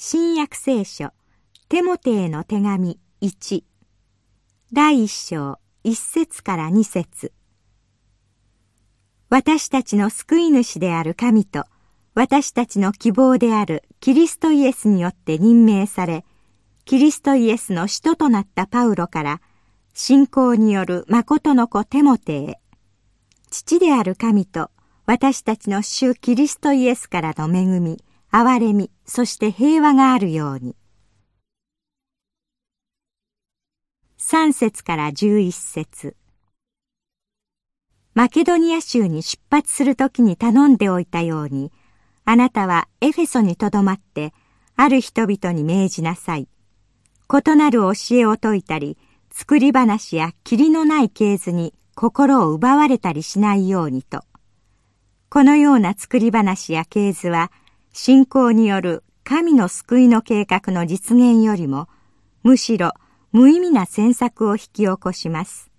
新約聖書、テモテへの手紙1、第一章、一節から二節。私たちの救い主である神と、私たちの希望であるキリストイエスによって任命され、キリストイエスの使徒となったパウロから、信仰による誠の子テモテへ、父である神と私たちの主キリストイエスからの恵み、憐れみ、そして平和があるように。3節から11節マケドニア州に出発するときに頼んでおいたように、あなたはエフェソにとどまって、ある人々に命じなさい。異なる教えを説いたり、作り話や霧のない系図に心を奪われたりしないようにと。このような作り話や系図は、信仰による神の救いの計画の実現よりも、むしろ無意味な詮索を引き起こします。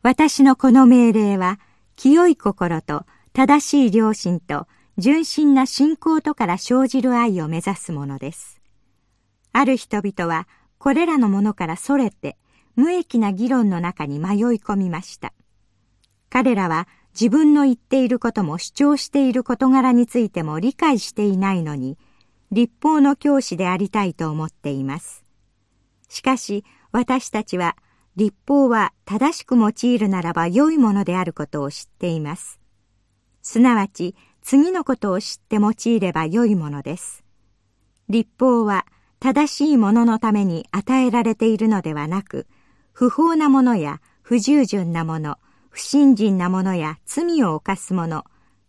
私のこの命令は、清い心と正しい良心と純真な信仰とから生じる愛を目指すものです。ある人々は、これらのものからそれて、無益な議論の中に迷い込みました。彼らは自分の言っていることも主張している事柄についても理解していないのに、立法の教師でありたいと思っています。しかし、私たちは、立法は正しく用いるならば良いものであることを知っています。すなわち、次のことを知って用いれば良いものです。立法は正しいもののために与えられているのではなく、不法なものや不従順なもの、不信心な者や罪を犯す者、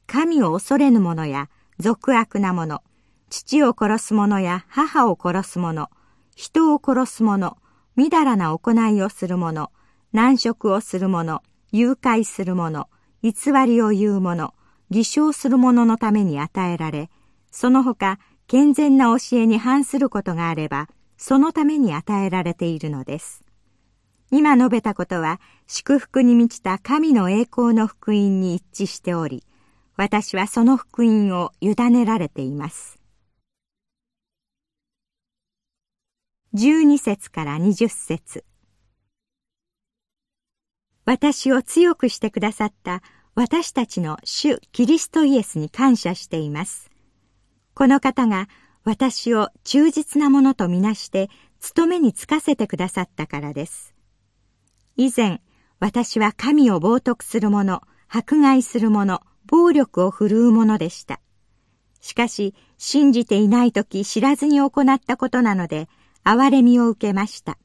神を恐れぬ者や俗悪な者、父を殺す者や母を殺す者、人を殺す者、みだらな行いをする者、難色をする者、誘拐する者、偽りを言う者、偽証する者のために与えられ、その他健全な教えに反することがあれば、そのために与えられているのです。今述べたことは祝福に満ちた神の栄光の福音に一致しており、私はその福音を委ねられています。12節から20節私を強くしてくださった私たちの主キリストイエスに感謝しています。この方が私を忠実なものとみなして務めに就かせてくださったからです。以前、私は神を冒涜する者、迫害する者、暴力を振るう者でした。しかし、信じていない時知らずに行ったことなので、憐れみを受けました。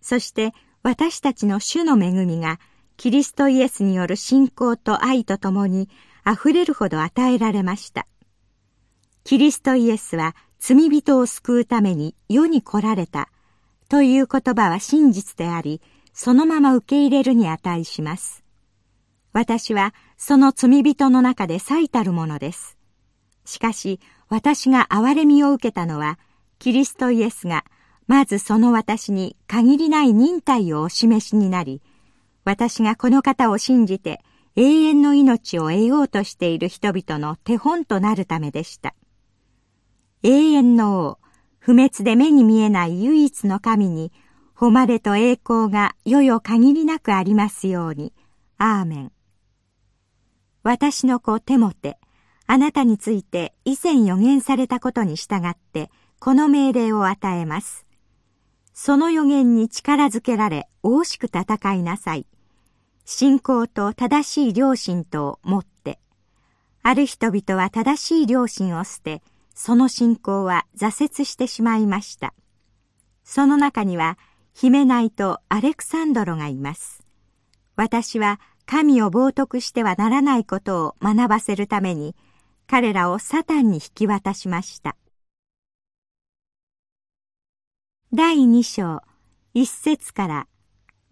そして、私たちの主の恵みが、キリストイエスによる信仰と愛とともに、溢れるほど与えられました。キリストイエスは罪人を救うために世に来られたという言葉は真実であり、そのまま受け入れるに値します。私はその罪人の中で最たるものです。しかし私が憐れみを受けたのは、キリストイエスがまずその私に限りない忍耐をお示しになり、私がこの方を信じて永遠の命を得ようとしている人々の手本となるためでした。永遠の王、不滅で目に見えない唯一の神に誉れと栄光がよよ限りなくありますように。アーメン。私の子テモテ、あなたについて以前予言されたことに従って、この命令を与えます。その予言に力づけられ、大しく戦いなさい。信仰と正しい良心とを持って。ある人々は正しい良心を捨て、その信仰は挫折してしまいました。その中には、ヒメナイとアレクサンドロがいます。私は神を冒涜してはならないことを学ばせるために、彼らをサタンに引き渡しました。第二章、一節から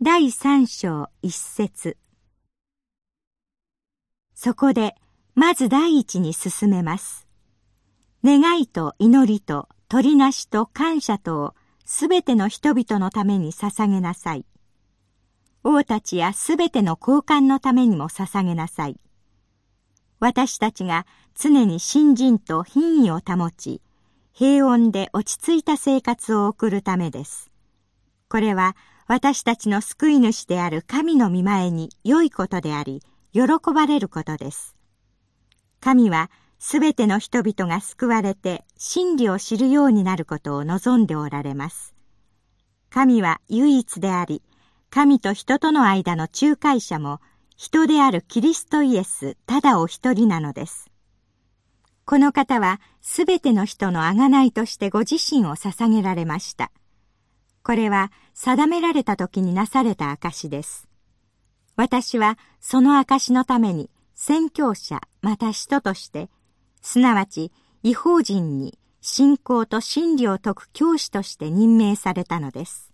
第三章一節。そこで、まず第一に進めます。願いと祈りと取りなしと感謝とをすべての人々のために捧げなさい。王たちやすべての交換のためにも捧げなさい。私たちが常に信心と品位を保ち、平穏で落ち着いた生活を送るためです。これは私たちの救い主である神の御前に良いことであり、喜ばれることです。神はすべての人々が救われて真理を知るようになることを望んでおられます。神は唯一であり、神と人との間の仲介者も人であるキリストイエスただお一人なのです。この方はすべての人の贖いとしてご自身を捧げられました。これは定められた時になされた証です。私はその証のために宣教者また人としてすなわち違法人に信仰と真理を説く教師として任命されたのです。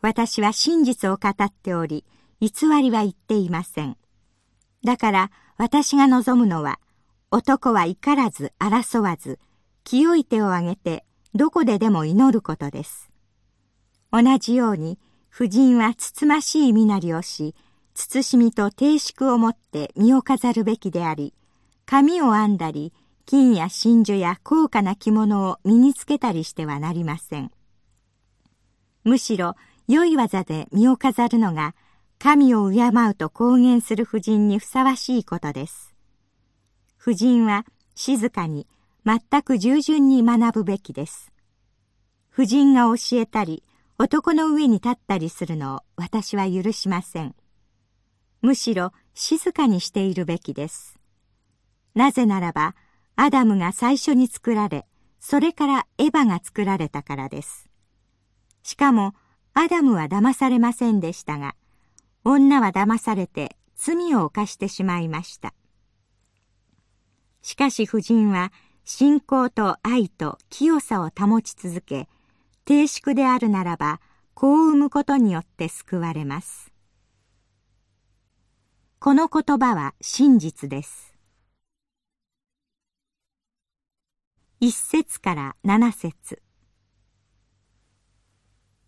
私は真実を語っており、偽りは言っていません。だから私が望むのは、男は怒らず争わず、清い手を挙げてどこででも祈ることです。同じように、婦人はつつましい身なりをし、慎みと定粛をもって身を飾るべきであり、髪を編んだり、金や真珠や高価な着物を身につけたりしてはなりません。むしろ、良い技で身を飾るのが、神を敬うと公言する婦人にふさわしいことです。婦人は静かに、全く従順に学ぶべきです。婦人が教えたり、男の上に立ったりするのを私は許しません。むしろ静かにしているべきです。なぜならば、アダムが最初に作られ、それからエヴァが作られたからです。しかも、アダムは騙されませんでしたが、女は騙されて罪を犯してしまいました。しかし夫人は信仰と愛と清さを保ち続け、定粛であるならば、子を産むことによって救われます。この言葉は真実です。一節から七節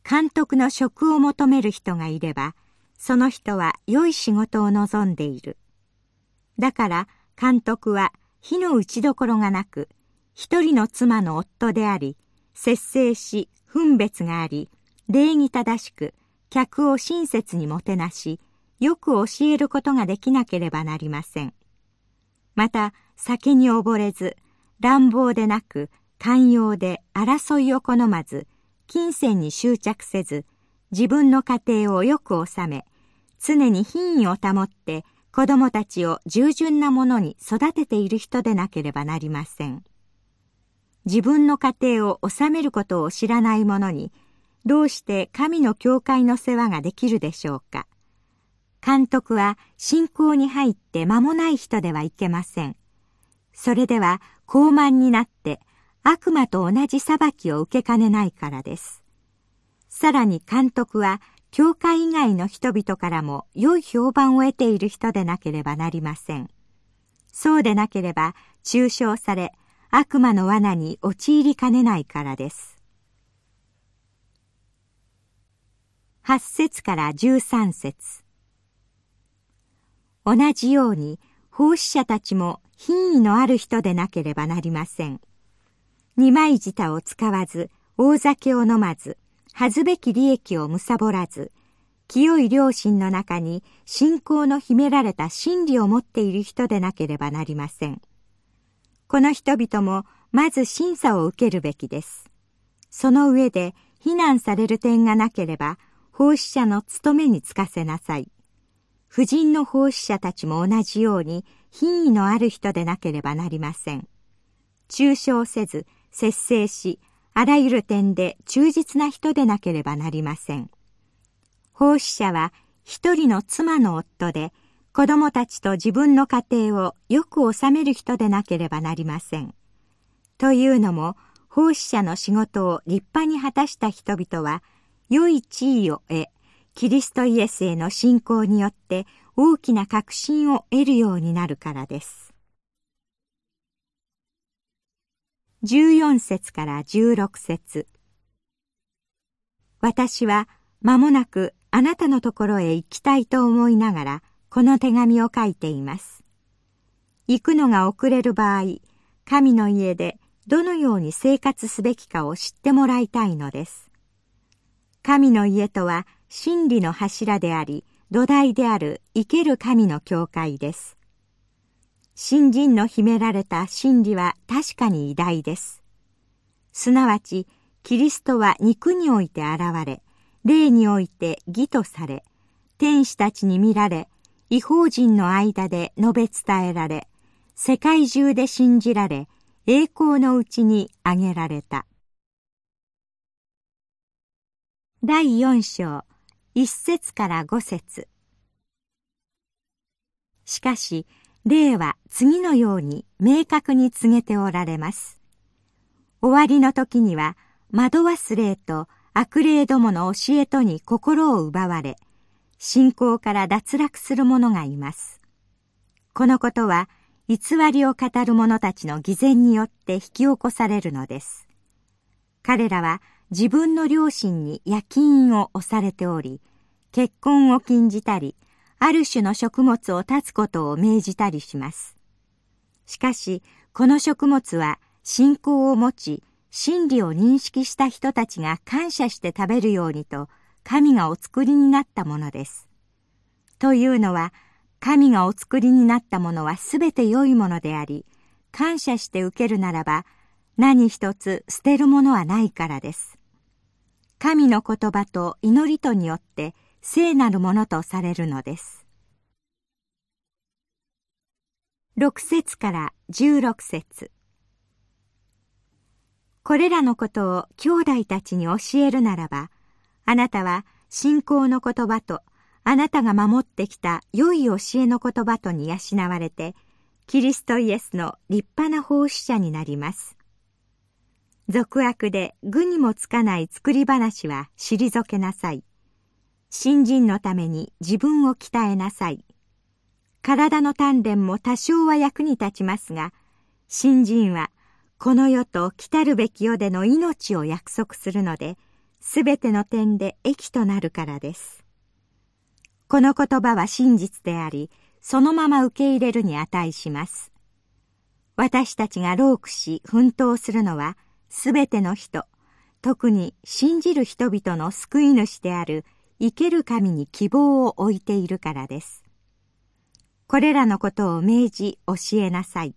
監督の職を求める人がいれば、その人は良い仕事を望んでいる。だから監督は火の打ちどころがなく、一人の妻の夫であり、節制し、分別があり、礼儀正しく、客を親切にもてなし、よく教えることができなければなりません。また、酒に溺れず、乱暴でなく、寛容で争いを好まず、金銭に執着せず、自分の家庭をよく治め、常に品位を保って子供たちを従順なものに育てている人でなければなりません。自分の家庭を治めることを知らない者に、どうして神の教会の世話ができるでしょうか。監督は信仰に入って間もない人ではいけません。それでは高慢になって悪魔と同じ裁きを受けかねないからです。さらに監督は教会以外の人々からも良い評判を得ている人でなければなりません。そうでなければ中傷され悪魔の罠に陥りかねないからです。8節から13節同じように奉仕者たちも品位のある人でなければなりません。二枚舌を使わず、大酒を飲まず、恥ずべき利益を貪らず、清い良心の中に信仰の秘められた真理を持っている人でなければなりません。この人々もまず審査を受けるべきです。その上で非難される点がなければ、奉仕者の務めに就かせなさい。婦人の奉仕者たちも同じように品位のある人でなければなりません。抽象せず、節制し、あらゆる点で忠実な人でなければなりません。奉仕者は一人の妻の夫で、子供たちと自分の家庭をよく治める人でなければなりません。というのも、奉仕者の仕事を立派に果たした人々は、良い地位を得、キリストイエスへの信仰によって大きな確信を得るようになるからです。14節から16節私は間もなくあなたのところへ行きたいと思いながらこの手紙を書いています。行くのが遅れる場合、神の家でどのように生活すべきかを知ってもらいたいのです。神の家とは真理の柱であり、土台である生ける神の教会です。新人の秘められた真理は確かに偉大です。すなわち、キリストは肉において現れ、霊において義とされ、天使たちに見られ、違法人の間で述べ伝えられ、世界中で信じられ、栄光のうちに挙げられた。第四章、一節から五節。しかし、霊は次のように明確に告げておられます。終わりの時には、惑わす霊と悪霊どもの教えとに心を奪われ、信仰から脱落する者がいます。このことは、偽りを語る者たちの偽善によって引き起こされるのです。彼らは自分の両親に夜勤を押されており、結婚を禁じたり、ある種の食物を断つことを命じたりします。しかし、この食物は信仰を持ち、真理を認識した人たちが感謝して食べるようにと、神がお作りになったものです。というのは、神がお作りになったものはすべて良いものであり、感謝して受けるならば、何一つ捨てるものはないからです。神の言葉と祈りとによって聖なるものとされるのです。6節から16節これらのことを兄弟たちに教えるならば、あなたは信仰の言葉とあなたが守ってきた良い教えの言葉とに養われて、キリストイエスの立派な奉仕者になります。俗悪で具にもつかない作り話は退けなさい。新人のために自分を鍛えなさい。体の鍛錬も多少は役に立ちますが、新人はこの世と来たるべき世での命を約束するので、すべての点で益となるからです。この言葉は真実であり、そのまま受け入れるに値します。私たちが労苦し奮闘するのは、すべての人、特に信じる人々の救い主である生ける神に希望を置いているからです。これらのことを命じ教えなさい。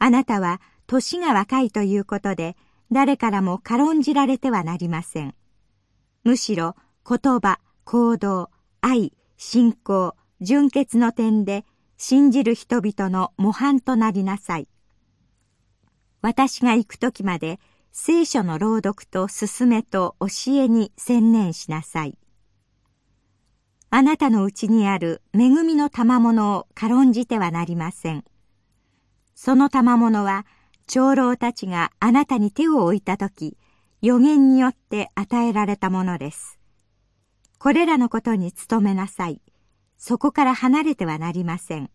あなたは年が若いということで誰からも軽んじられてはなりません。むしろ言葉、行動、愛、信仰、純潔の点で信じる人々の模範となりなさい。私が行く時まで聖書の朗読と勧めと教えに専念しなさい。あなたのうちにある恵みの賜物を軽んじてはなりません。その賜物は、長老たちがあなたに手を置いたとき、予言によって与えられたものです。これらのことに努めなさい。そこから離れてはなりません。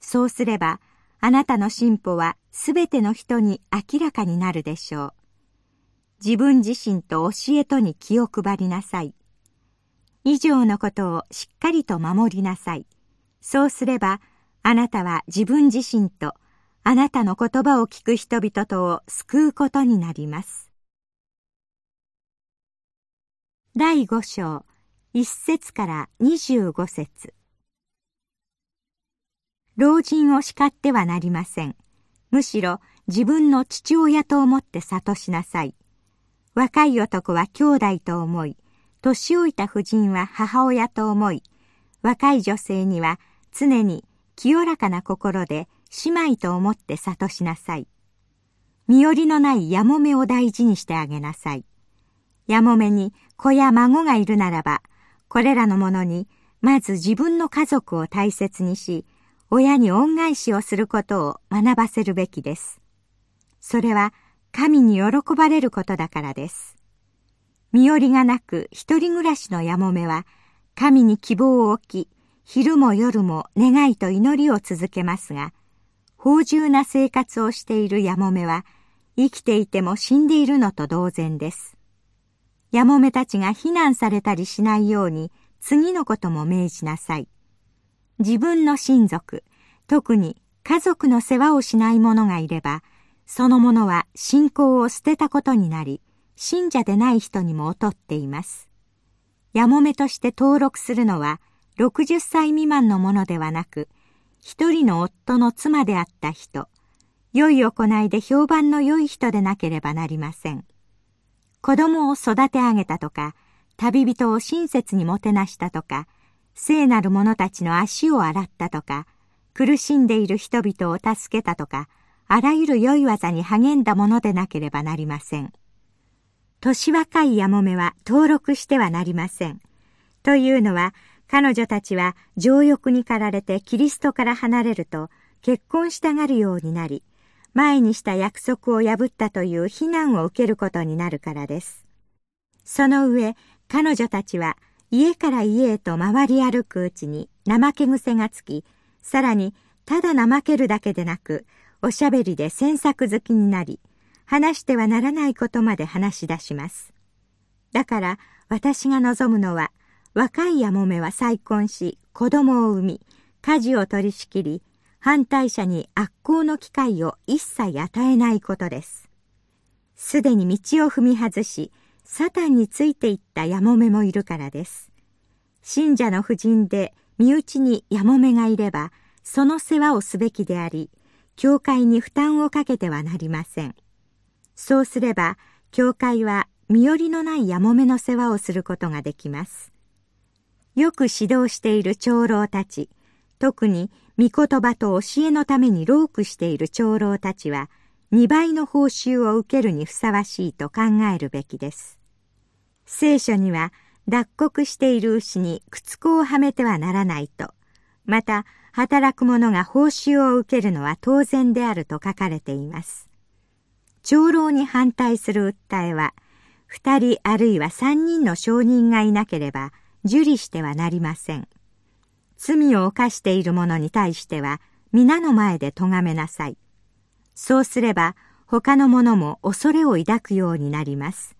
そうすれば、あなたの進歩はすべての人に明らかになるでしょう。自分自身と教えとに気を配りなさい。以上のことをしっかりと守りなさい。そうすれば、あなたは自分自身と、あなたの言葉を聞く人々とを救うことになります。第五章、一節から二十五節。老人を叱ってはなりません。むしろ自分の父親と思って諭しなさい。若い男は兄弟と思い、年老いた婦人は母親と思い、若い女性には常に清らかな心で姉妹と思って諭しなさい。身寄りのないやもめを大事にしてあげなさい。やもめに子や孫がいるならば、これらのものにまず自分の家族を大切にし、親に恩返しをすることを学ばせるべきです。それは神に喜ばれることだからです。身寄りがなく一人暮らしのやもめは、神に希望を置き、昼も夜も願いと祈りを続けますが、芳醇な生活をしているやもめは、生きていても死んでいるのと同然です。やもめたちが非難されたりしないように、次のことも命じなさい。自分の親族、特に家族の世話をしない者がいれば、そのものは信仰を捨てたことになり、信者でない人にも劣っています。やもめとして登録するのは、60歳未満のものではなく、一人の夫の妻であった人、良い行いで評判の良い人でなければなりません。子供を育て上げたとか、旅人を親切にもてなしたとか、聖なる者たちの足を洗ったとか、苦しんでいる人々を助けたとか、あらゆる良い技に励んだものでなければなりません。年若いやもめは登録してはなりません。というのは、彼女たちは情欲に駆られてキリストから離れると結婚したがるようになり、前にした約束を破ったという非難を受けることになるからです。その上、彼女たちは家から家へと回り歩くうちに怠け癖がつき、さらにただ怠けるだけでなく、おしゃべりで詮索好きになり、話してはならないことまで話し出します。だから私が望むのは、若いやもめは再婚し、子供を産み、家事を取り仕切り、反対者に悪行の機会を一切与えないことです。すでに道を踏み外し、サタンについていったやもめもいるからです。信者の婦人で身内にやもめがいれば、その世話をすべきであり、教会に負担をかけてはなりません。そうすれば、教会は身寄りのないやもめの世話をすることができます。よく指導している長老たち、特に御言葉と教えのために労苦している長老たちは、2倍の報酬を受けるにふさわしいと考えるべきです。聖書には、脱穀している牛に靴子をはめてはならないと、また、働く者が報酬を受けるのは当然であると書かれています。長老に反対する訴えは、二人あるいは三人の証人がいなければ受理してはなりません。罪を犯している者に対しては皆の前で咎めなさい。そうすれば他の者も恐れを抱くようになります。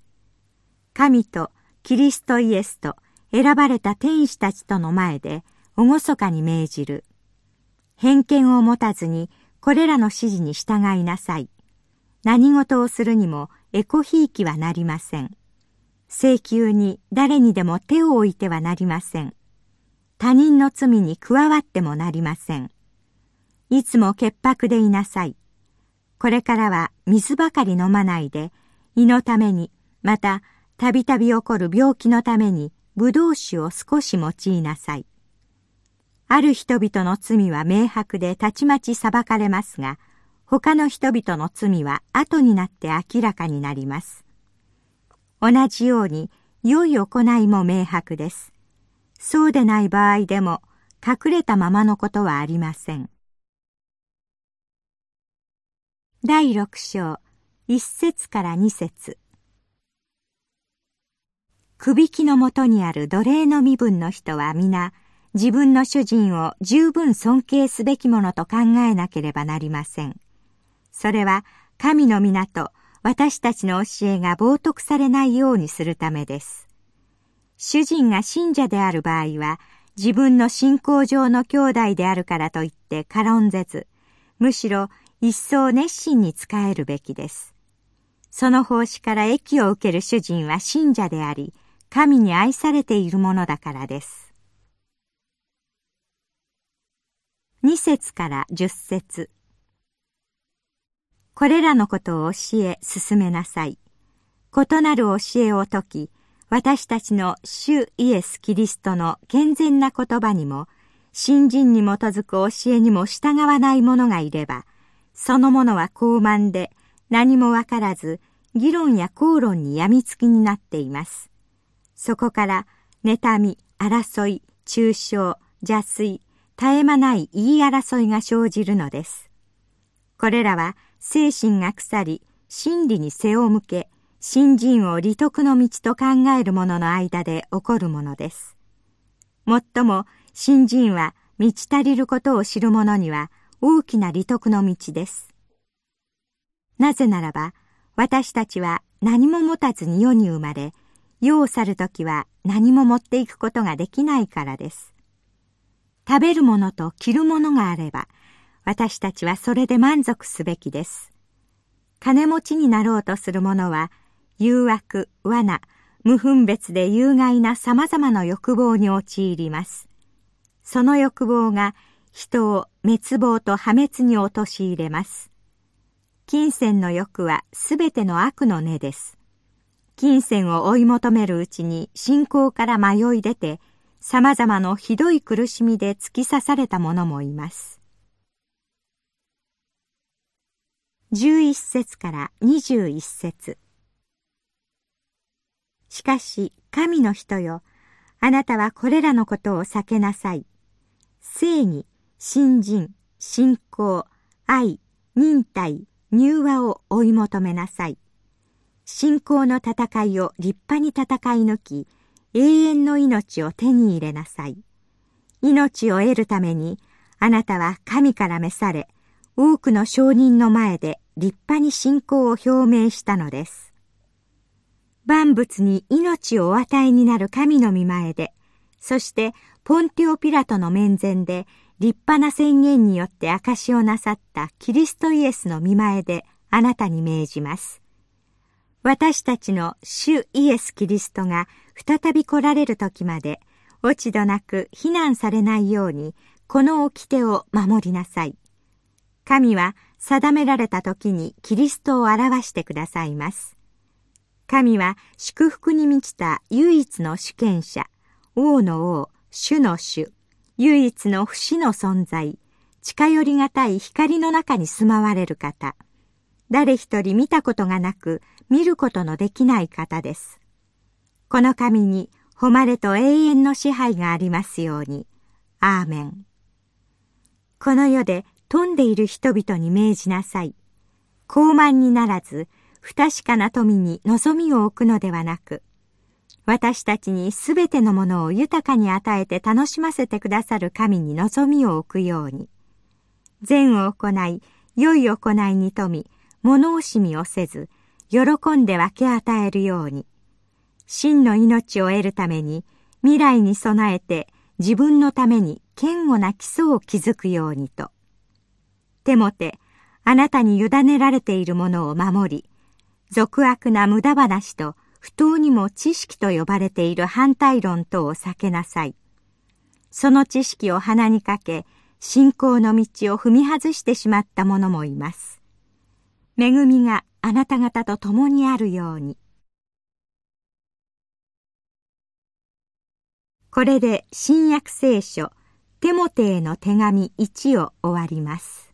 神とキリストイエスと選ばれた天使たちとの前で厳かに命じる。偏見を持たずにこれらの指示に従いなさい。何事をするにもエコひいきはなりません。請求に誰にでも手を置いてはなりません。他人の罪に加わってもなりません。いつも潔白でいなさい。これからは水ばかり飲まないで、胃のために、また、たびたび起こる病気のために、葡萄酒を少し用いなさい。ある人々の罪は明白でたちまち裁かれますが、他の人々の罪は後になって明らかになります。同じように、良い行いも明白です。そうでない場合でも隠れたままのことはありません。第六章一節から二節くびきのもとにある奴隷の身分の人は皆自分の主人を十分尊敬すべきものと考えなければなりません。それは神の皆と私たちの教えが冒涜されないようにするためです。主人が信者である場合は、自分の信仰上の兄弟であるからといって軽んぜず、むしろ一層熱心に仕えるべきです。その奉仕から益を受ける主人は信者であり、神に愛されているものだからです。二節から十節これらのことを教え進めなさい。異なる教えを説き、私たちの主イエス・キリストの健全な言葉にも、信心に基づく教えにも従わない者がいれば、その者は高慢で何もわからず、議論や口論に病みつきになっています。そこから、妬み、争い、中傷、邪推、絶え間ない言い争いが生じるのです。これらは精神が腐り、真理に背を向け、信心を利得の道と考える者の間で起こるものです。もっとも、信心は満ち足りることを知る者には大きな利得の道です。なぜならば、私たちは何も持たずに世に生まれ、世を去るときは何も持っていくことができないからです。食べるものと着るものがあれば、私たちはそれで満足すべきです。金持ちになろうとする者は、誘惑、罠、無分別で有害な様々な欲望に陥ります。その欲望が人を滅亡と破滅に陥れます。金銭の欲はすべての悪の根です。金銭を追い求めるうちに信仰から迷い出て、様々なひどい苦しみで突き刺された者もいます。11節から21節しかし、神の人よ、あなたはこれらのことを避けなさい。正義、信心、信仰、愛、忍耐、柔和を追い求めなさい。信仰の戦いを立派に戦い抜き、永遠の命を手に入れなさい。命を得るために、あなたは神から召され、多くの証人の前で立派に信仰を表明したのです。万物に命をお与えになる神の御前で、そしてポンティオピラトの面前で立派な宣言によって証しをなさったキリストイエスの見前であなたに命じます。私たちの主イエス・キリストが再び来られる時まで落ち度なく非難されないようにこの掟を守りなさい。神は定められた時にキリストを表してくださいます。神は祝福に満ちた唯一の主権者、王の王、主の主、唯一の不死の存在、近寄りがたい光の中に住まわれる方、誰一人見たことがなく、見ることのできない方です。この神に誉れと永遠の支配がありますように。アーメン。この世で富んでいる人々に命じなさい。高慢にならず、不確かな富に望みを置くのではなく、私たちにすべてのものを豊かに与えて楽しませてくださる神に望みを置くように。善を行い、良い行いに富み、物惜しみをせず、喜んで分け与えるように。真の命を得るために、未来に備えて自分のために堅固な基礎を築くようにと。てもて、あなたに委ねられているものを守り、俗悪な無駄話と不当にも知識と呼ばれている反対論等を避けなさい。その知識を鼻にかけ、信仰の道を踏み外してしまった者もいます。恵みがあなた方と共にあるように。これで新約聖書、テモテへの手紙1を終わります。